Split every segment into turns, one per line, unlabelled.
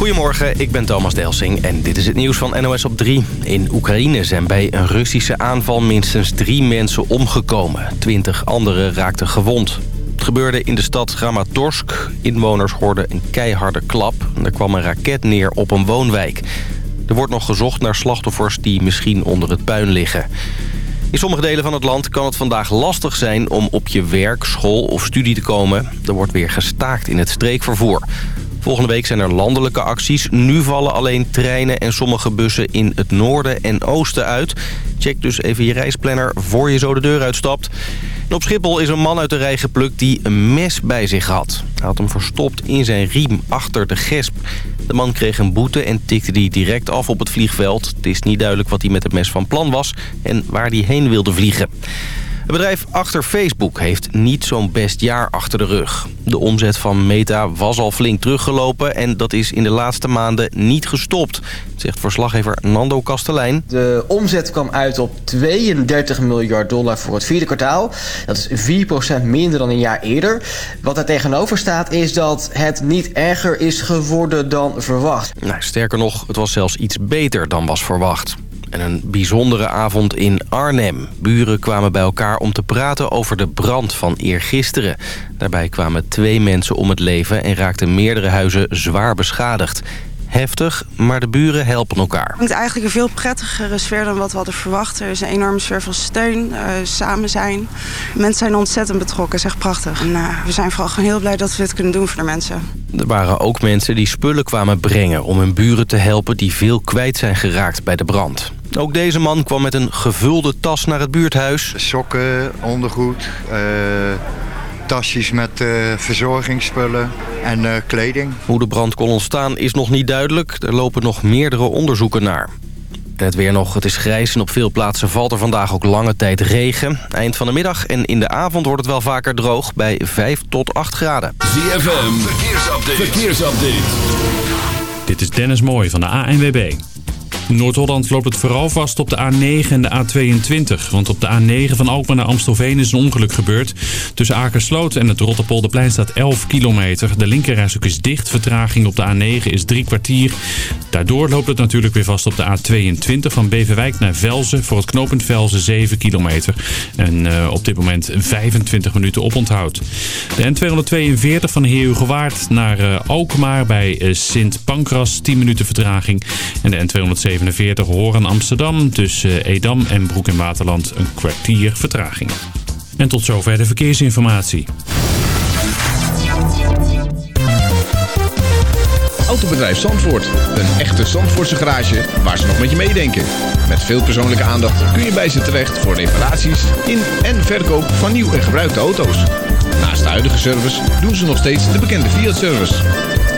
Goedemorgen, ik ben Thomas Delsing en dit is het nieuws van NOS op 3. In Oekraïne zijn bij een Russische aanval minstens drie mensen omgekomen. Twintig anderen raakten gewond. Het gebeurde in de stad Kramatorsk. Inwoners hoorden een keiharde klap. Er kwam een raket neer op een woonwijk. Er wordt nog gezocht naar slachtoffers die misschien onder het puin liggen. In sommige delen van het land kan het vandaag lastig zijn om op je werk, school of studie te komen. Er wordt weer gestaakt in het streekvervoer. Volgende week zijn er landelijke acties. Nu vallen alleen treinen en sommige bussen in het noorden en oosten uit. Check dus even je reisplanner voor je zo de deur uitstapt. En op Schiphol is een man uit de rij geplukt die een mes bij zich had. Hij had hem verstopt in zijn riem achter de gesp. De man kreeg een boete en tikte die direct af op het vliegveld. Het is niet duidelijk wat hij met het mes van plan was en waar hij heen wilde vliegen. Het bedrijf achter Facebook heeft niet zo'n best jaar achter de rug. De omzet van Meta was al flink teruggelopen en dat is in de laatste maanden niet gestopt, zegt verslaggever Nando Kastelein.
De omzet kwam uit op 32 miljard dollar voor het vierde kwartaal. Dat is 4% minder dan een jaar eerder. Wat daar tegenover staat is dat het niet erger is geworden dan verwacht.
Nou, sterker nog, het was zelfs iets beter dan was verwacht. En een bijzondere avond in Arnhem. Buren kwamen bij elkaar om te praten over de brand van eergisteren. Daarbij kwamen twee mensen om het leven en raakten meerdere huizen zwaar beschadigd. Heftig, maar de buren helpen elkaar.
Het hangt eigenlijk een veel prettigere sfeer dan wat we hadden verwacht. Er is een enorme sfeer van steun, uh, samen zijn. Mensen zijn ontzettend betrokken, is echt prachtig. En uh, we zijn vooral gewoon heel blij dat we dit kunnen doen voor de mensen.
Er waren ook mensen die spullen kwamen brengen om hun buren te helpen... die veel kwijt zijn geraakt bij de brand. Ook deze man kwam met een gevulde tas naar het buurthuis.
Sokken, ondergoed, uh, tasjes met uh, verzorgingsspullen en uh, kleding.
Hoe de brand kon ontstaan is nog niet duidelijk. Er lopen nog meerdere onderzoeken naar. En het weer nog, het is grijs en op veel plaatsen valt er vandaag ook lange tijd regen. Eind van de middag en in de avond wordt het wel vaker droog bij 5 tot 8 graden.
ZFM, verkeersupdate. verkeersupdate.
Dit is Dennis Mooij van de ANWB. Noord-Holland loopt het vooral vast op de A9 en de A22. Want op de A9 van Alkmaar naar Amstelveen is een ongeluk gebeurd. Tussen Akersloot en het Rotterpolderplein staat 11 kilometer. De linkerrijstrook is dicht. Vertraging op de A9 is drie kwartier. Daardoor loopt het natuurlijk weer vast op de A22 van Beverwijk naar Velzen. Voor het knooppunt Velzen 7 kilometer. En uh, op dit moment 25 minuten oponthoud. De N242 van Heerhugowaard naar uh, Alkmaar bij uh, Sint Pancras 10 minuten vertraging. En de N247 47 Horen Amsterdam tussen Edam en Broek in Waterland een kwartier vertraging. En tot zover de verkeersinformatie.
Autobedrijf Zandvoort. Een echte Zandvoortse garage waar ze nog met je meedenken. Met veel persoonlijke aandacht kun je bij ze terecht voor reparaties in en verkoop van nieuw en gebruikte auto's. Naast de huidige service doen ze nog steeds de bekende Fiat-service.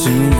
心。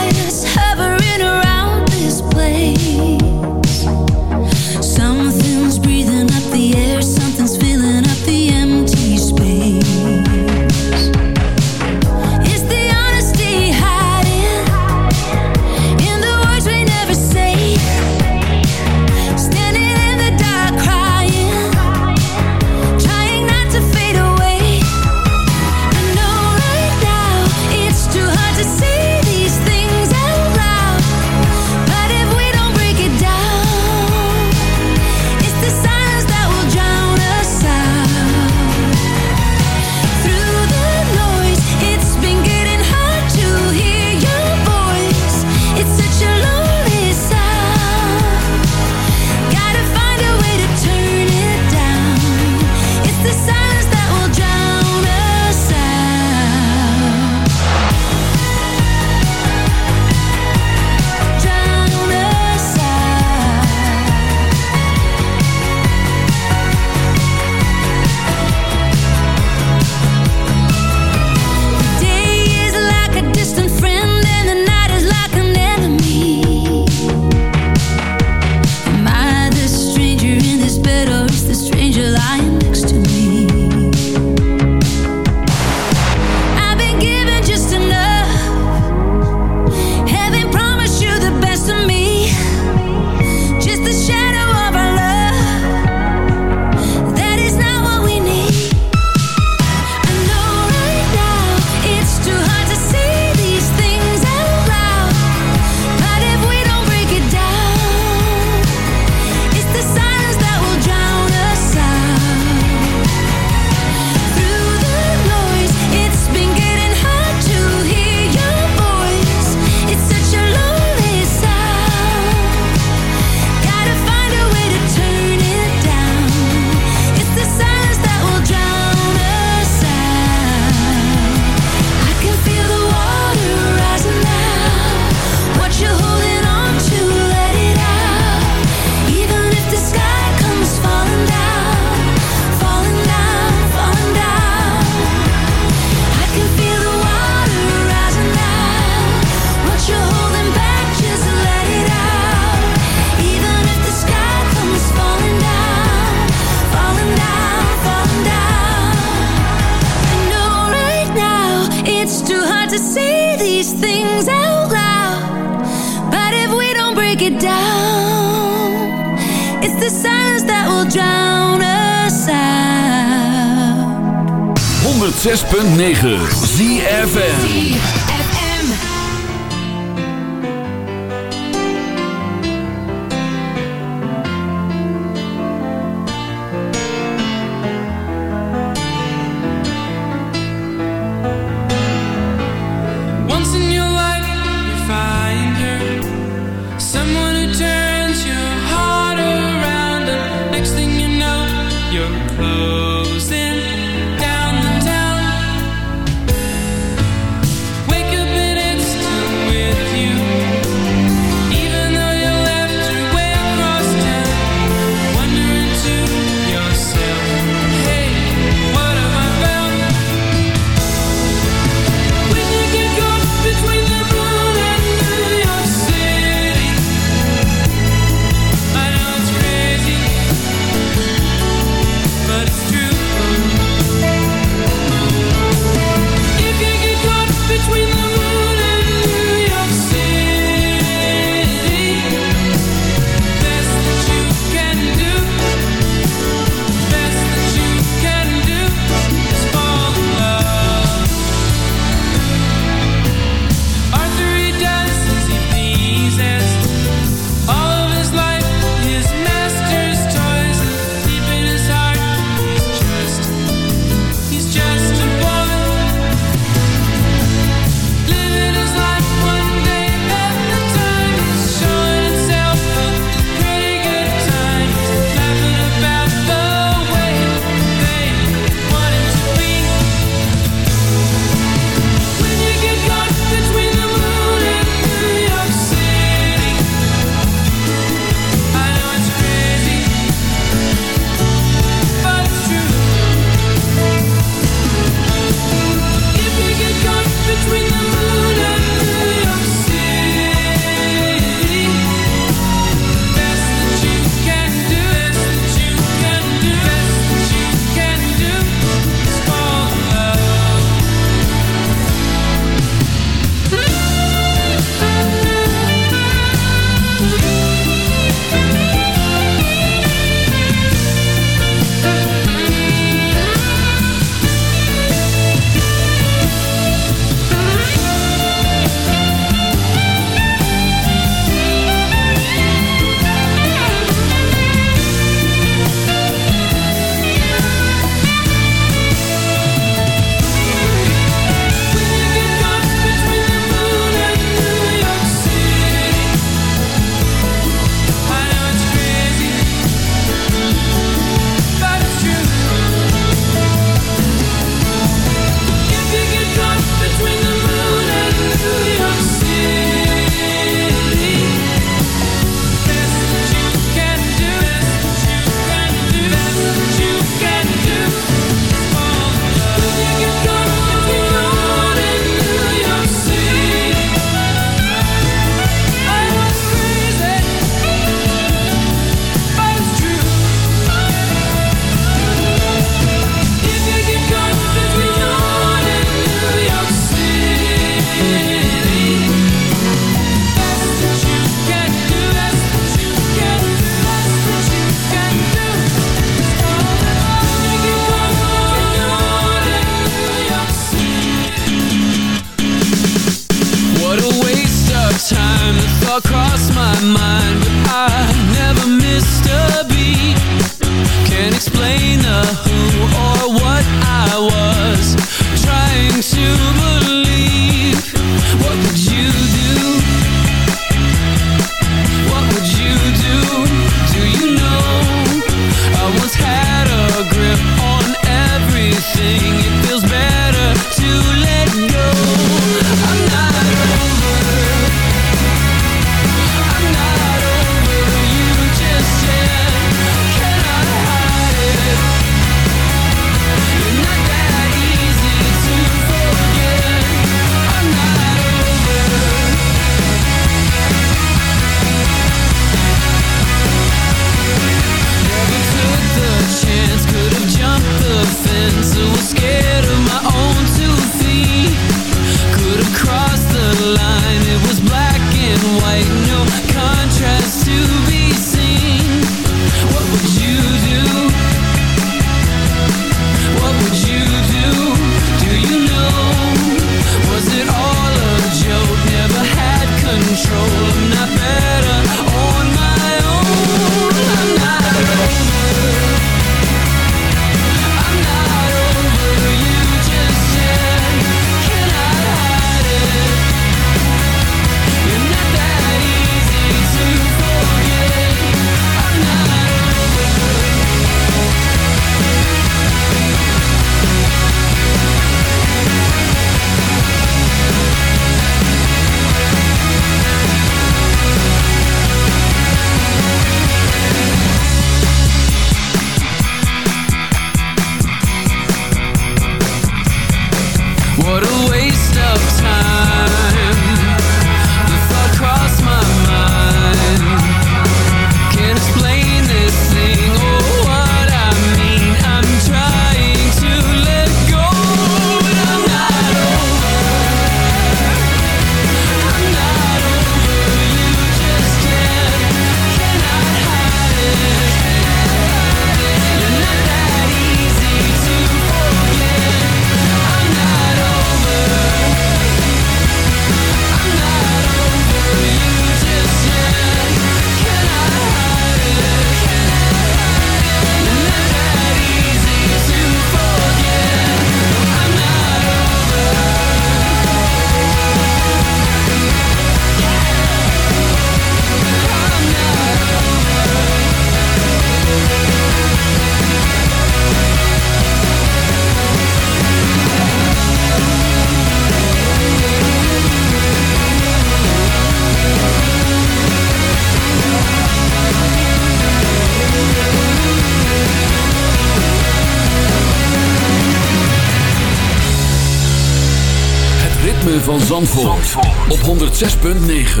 Zandvoort, op 106.9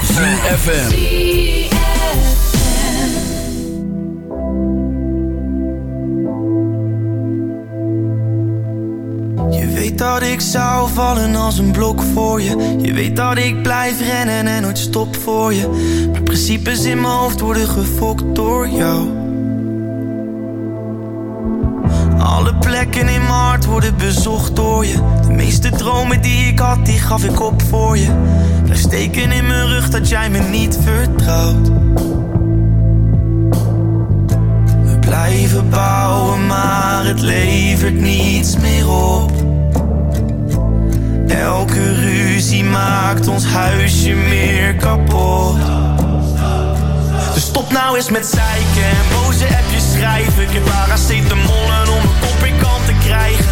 CFFM
Je weet dat ik zou vallen als een blok voor je. Je weet dat ik blijf rennen en nooit stop voor je. Maar principes in mijn hoofd worden gefokt door jou worden bezocht door je. De meeste dromen die ik had, die gaf ik op voor je. Blijf steken in mijn rug dat jij me niet vertrouwt. We blijven bouwen, maar het levert niets meer op. Elke ruzie maakt ons huisje meer kapot. Dus stop nou eens met zeiken en boze appjes schrijven. Ik heb paracetamol om mijn kop in kant te krijgen.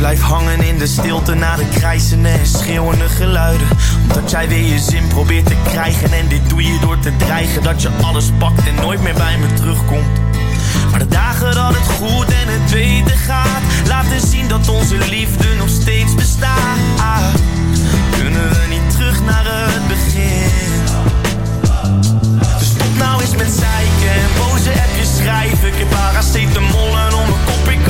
Ik blijf hangen in de stilte na de krijzende en schreeuwende geluiden. Omdat jij weer je zin probeert te krijgen En dit doe je door te dreigen Dat je alles pakt en nooit meer bij me terugkomt. Maar de dagen dat het goed en het beter gaat Laten zien dat onze liefde nog steeds bestaat. Kunnen we niet terug naar het begin? Dus stop nou eens met zeiken en boze appjes schrijven. Ik heb paracetamol om mijn kop te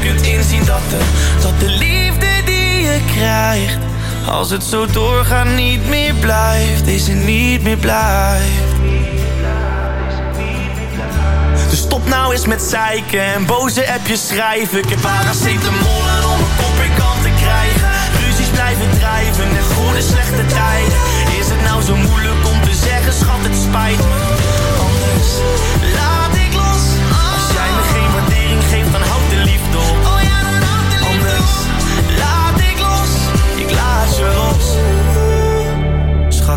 kunt inzien dat de, de liefde die je krijgt Als het zo doorgaat niet meer blijft Deze niet meer blijft. Dus stop nou eens met zeiken en boze appjes schrijven. Ik heb paracetamol om mijn kop in kant te krijgen. Ruzies blijven drijven en goede slechte tijden. Is het nou zo moeilijk om te zeggen, schat het spijt me. Anders laat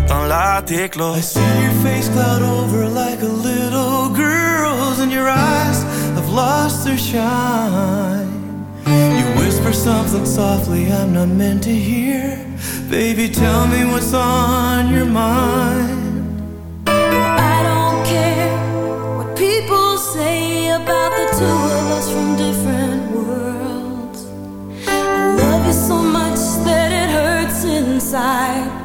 Schat, dan laat ik los
I see your face cloud over like a little girl's And your eyes have lost their shine You whisper something softly I'm not meant to hear Baby, tell me what's on your mind
I don't care what people say about the two of us from different worlds. I love you so much that it hurts inside.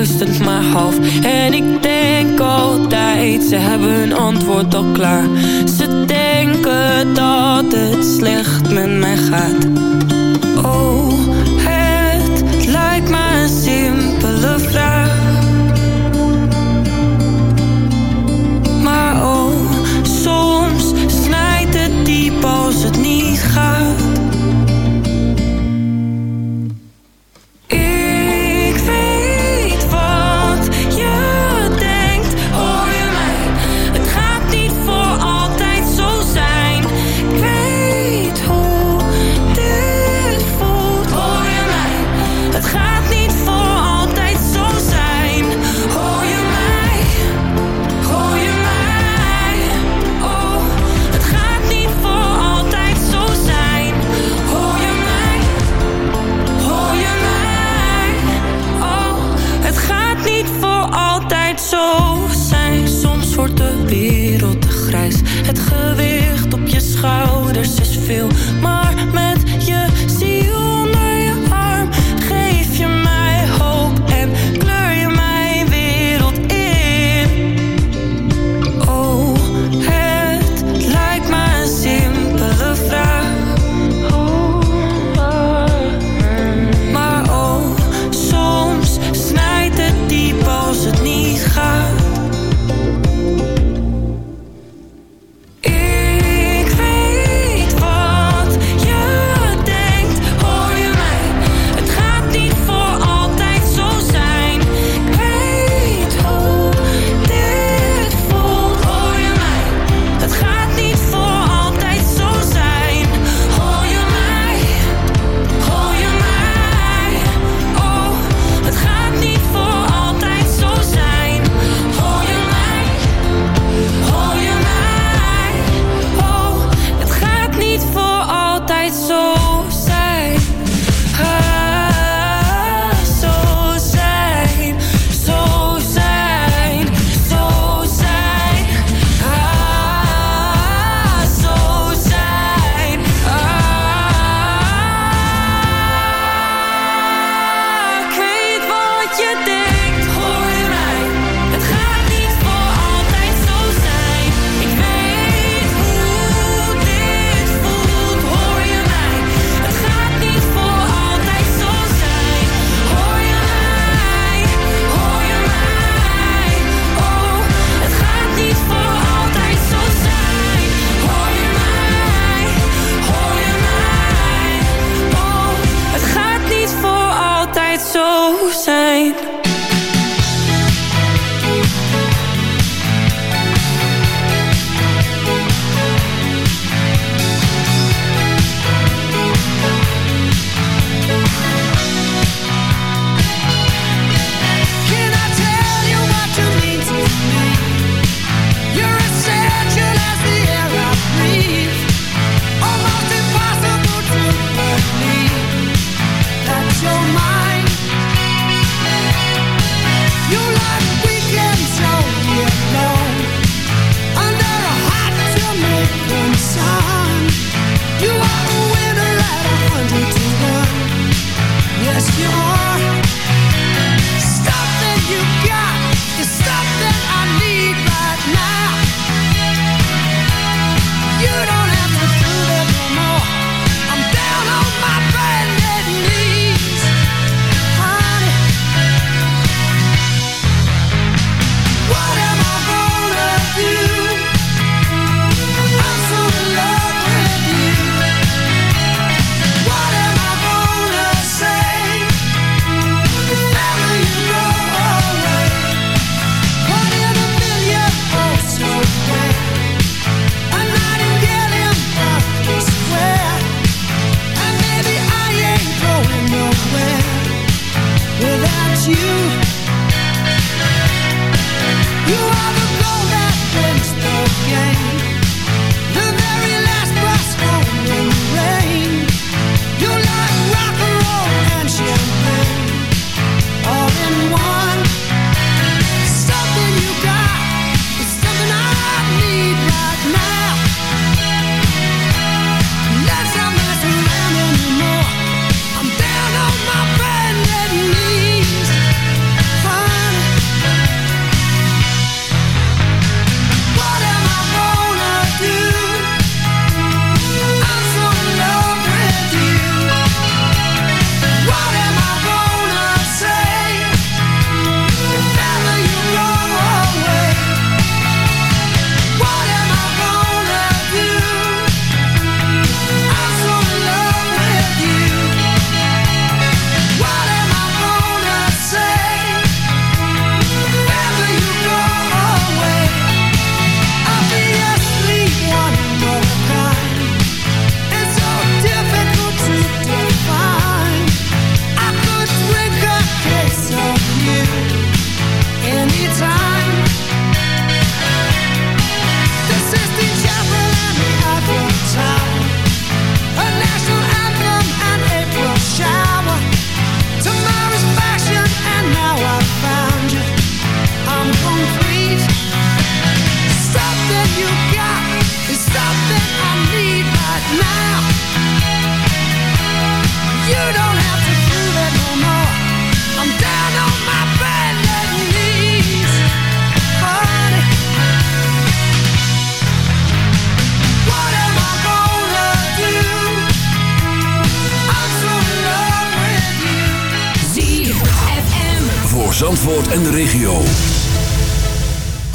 luistert maar half. En ik denk altijd, ze hebben hun antwoord al klaar. Ze denken dat het slecht met mij gaat.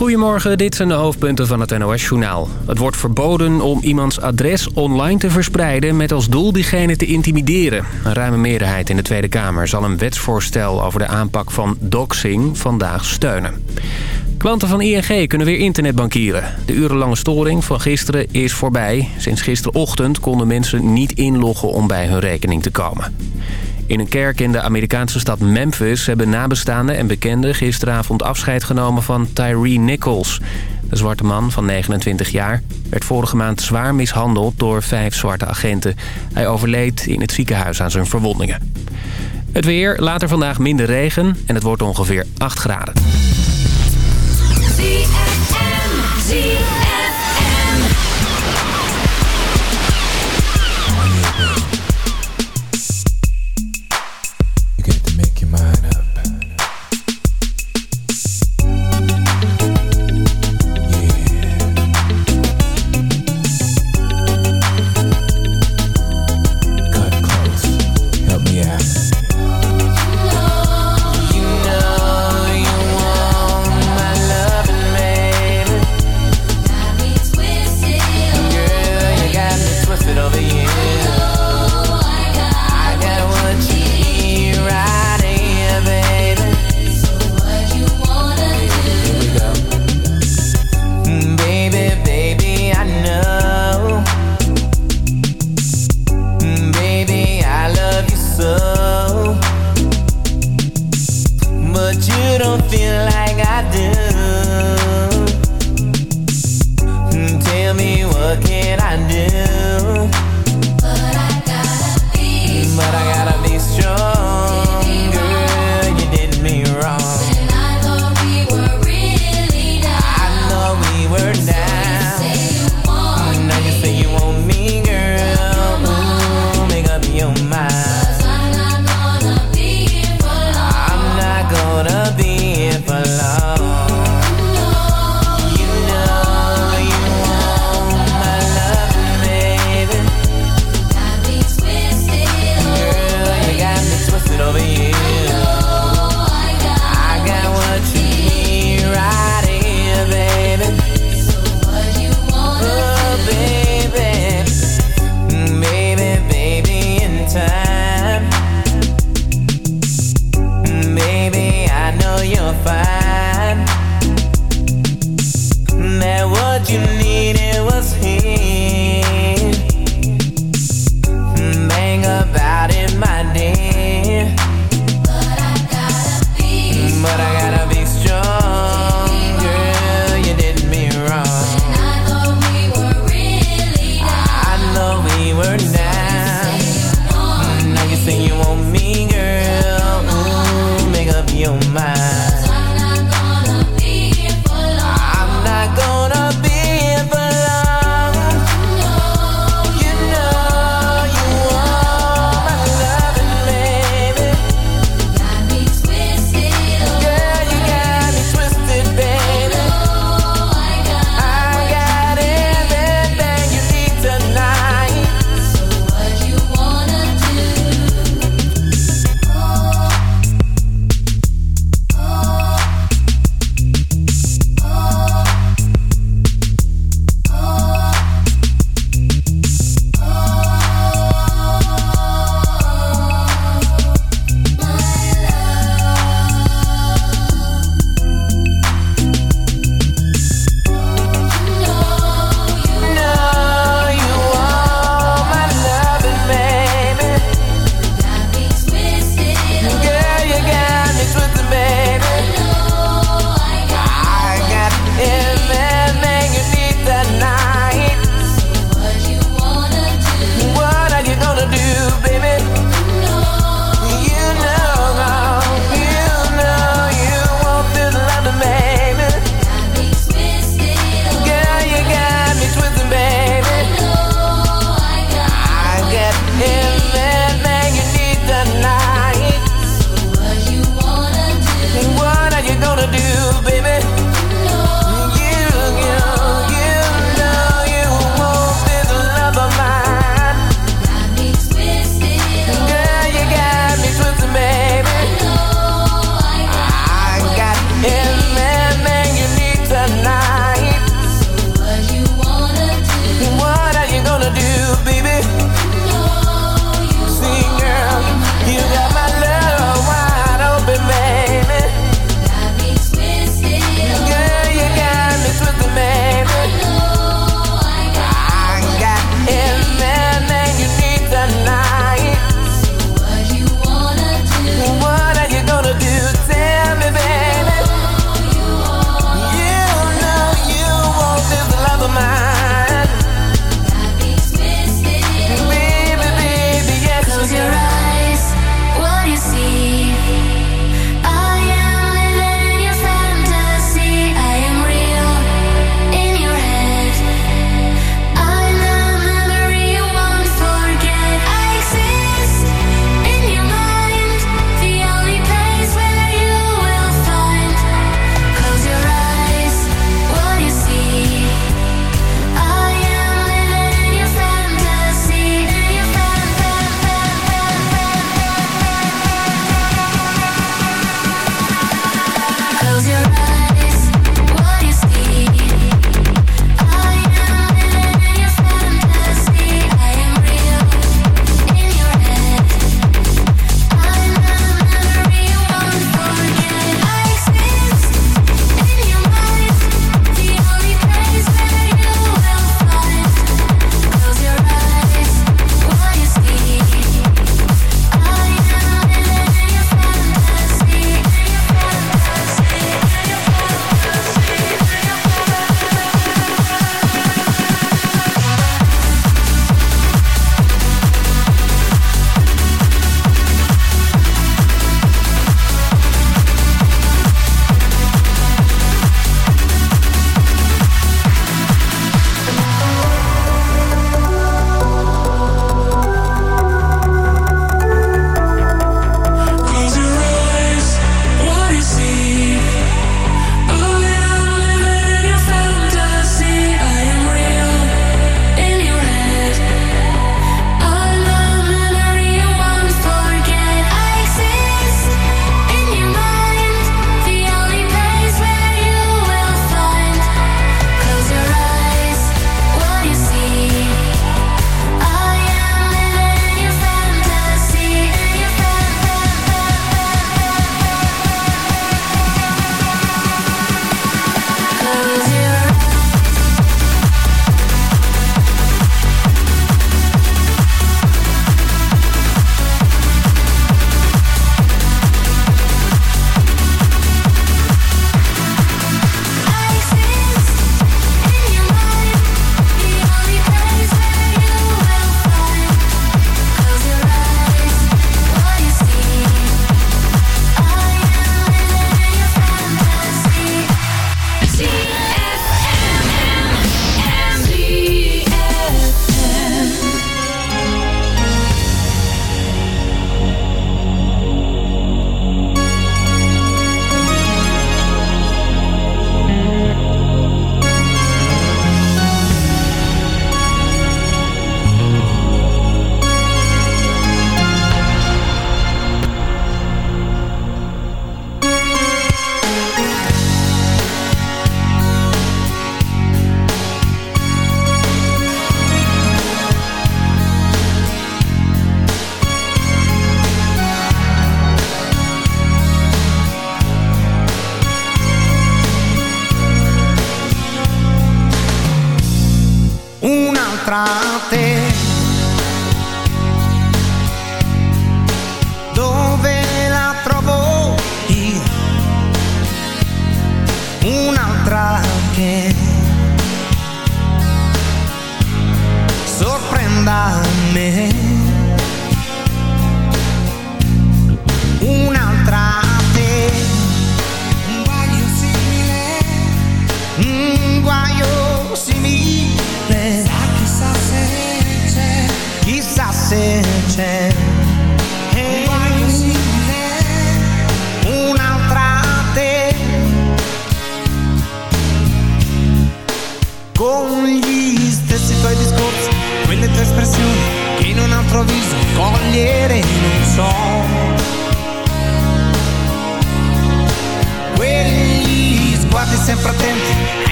Goedemorgen, dit zijn de hoofdpunten van het NOS-journaal. Het wordt verboden om iemands adres online te verspreiden... met als doel diegene te intimideren. Een ruime meerderheid in de Tweede Kamer zal een wetsvoorstel... over de aanpak van doxing vandaag steunen. Klanten van ING kunnen weer internetbankieren. De urenlange storing van gisteren is voorbij. Sinds gisterochtend konden mensen niet inloggen om bij hun rekening te komen. In een kerk in de Amerikaanse stad Memphis hebben nabestaanden en bekenden gisteravond afscheid genomen van Tyree Nichols. De zwarte man van 29 jaar werd vorige maand zwaar mishandeld door vijf zwarte agenten. Hij overleed in het ziekenhuis aan zijn verwondingen. Het weer, later vandaag minder regen en het wordt ongeveer 8 graden.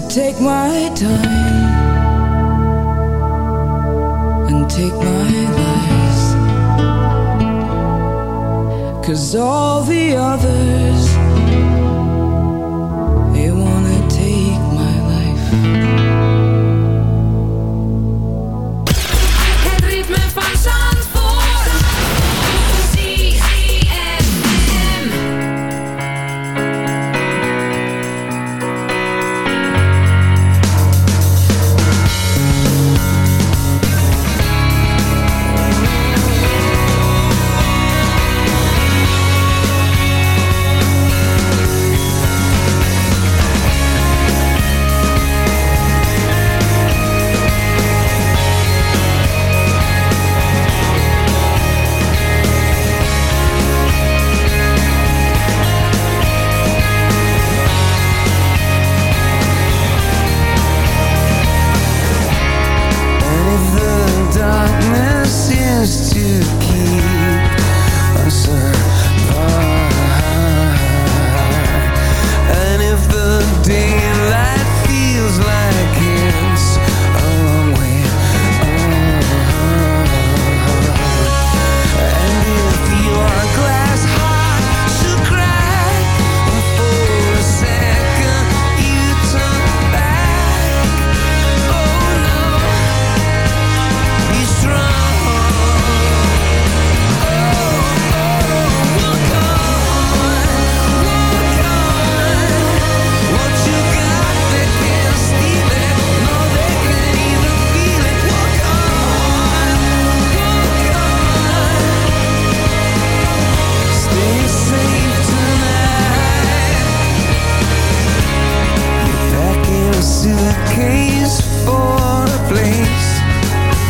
Take my time